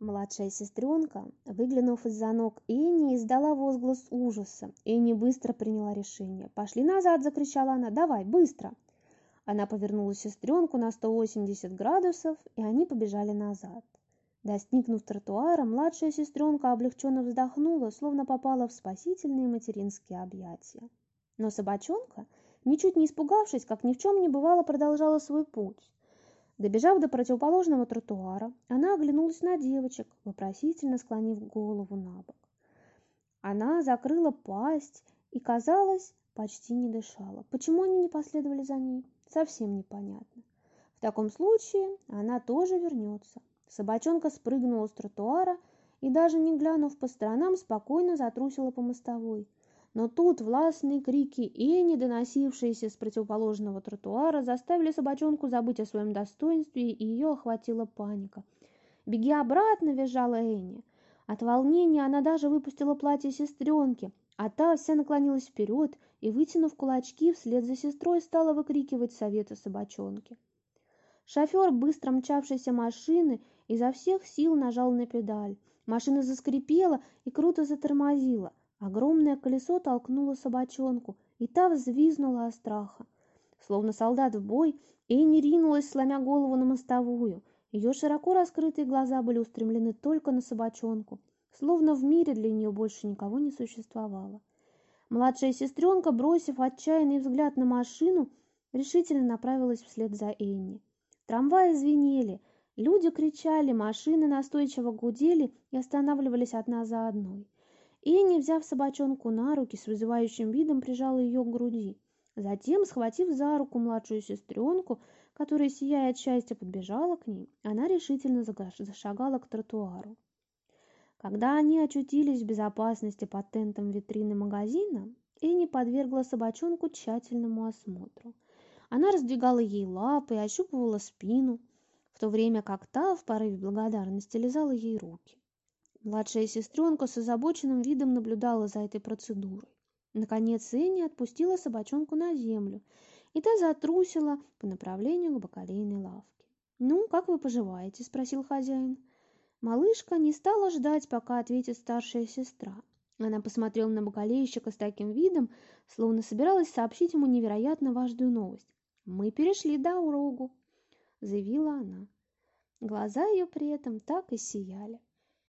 Младшая сестренка, выглянув из-за ног Энни, издала возглас ужаса. Энни быстро приняла решение. «Пошли назад!» – закричала она. «Давай, быстро!» Она повернула сестренку на 180 градусов, и они побежали назад. Достигнув тротуара, младшая сестренка облегченно вздохнула, словно попала в спасительные материнские объятия. Но собачонка, ничуть не испугавшись, как ни в чем не бывало, продолжала свой путь. Добежав до противоположного тротуара, она оглянулась на девочек, вопросительно склонив голову на бок. Она закрыла пасть и, казалось, почти не дышала. Почему они не последовали за ней? Совсем непонятно. В таком случае она тоже вернется. Собачонка спрыгнула с тротуара и, даже не глянув по сторонам, спокойно затрусила по мостовой. Но тут властные крики и не доносившиеся с противоположного тротуара заставили собачонку забыть о своем достоинстве, и ее охватила паника. «Беги обратно!» – визжала Энни. От волнения она даже выпустила платье сестренки, а та вся наклонилась вперед и, вытянув кулачки, вслед за сестрой стала выкрикивать советы собачонки. Шофер быстро мчавшейся машины изо всех сил нажал на педаль. Машина заскрипела и круто затормозила. Огромное колесо толкнуло собачонку, и та взвизнула от страха. Словно солдат в бой, Энни ринулась, сломя голову на мостовую. Ее широко раскрытые глаза были устремлены только на собачонку, словно в мире для нее больше никого не существовало. Младшая сестренка, бросив отчаянный взгляд на машину, решительно направилась вслед за Энни. Трамваи звенели, люди кричали, машины настойчиво гудели и останавливались одна за одной. И, не взяв собачонку на руки, с вызывающим видом прижала ее к груди. Затем, схватив за руку младшую сестренку, которая, сияя от счастья, подбежала к ней, она решительно зашагала к тротуару. Когда они очутились в безопасности под тентом витрины магазина, Энни подвергла собачонку тщательному осмотру. Она раздвигала ей лапы и ощупывала спину, в то время как та в порыве благодарности лизала ей руки. Младшая сестренка с озабоченным видом наблюдала за этой процедурой. Наконец Энни отпустила собачонку на землю, и та затрусила по направлению к бакалейной лавке. «Ну, как вы поживаете?» – спросил хозяин. Малышка не стала ждать, пока ответит старшая сестра. Она посмотрела на бакалейщика с таким видом, словно собиралась сообщить ему невероятно важную новость. «Мы перешли дорогу», – заявила она. Глаза ее при этом так и сияли.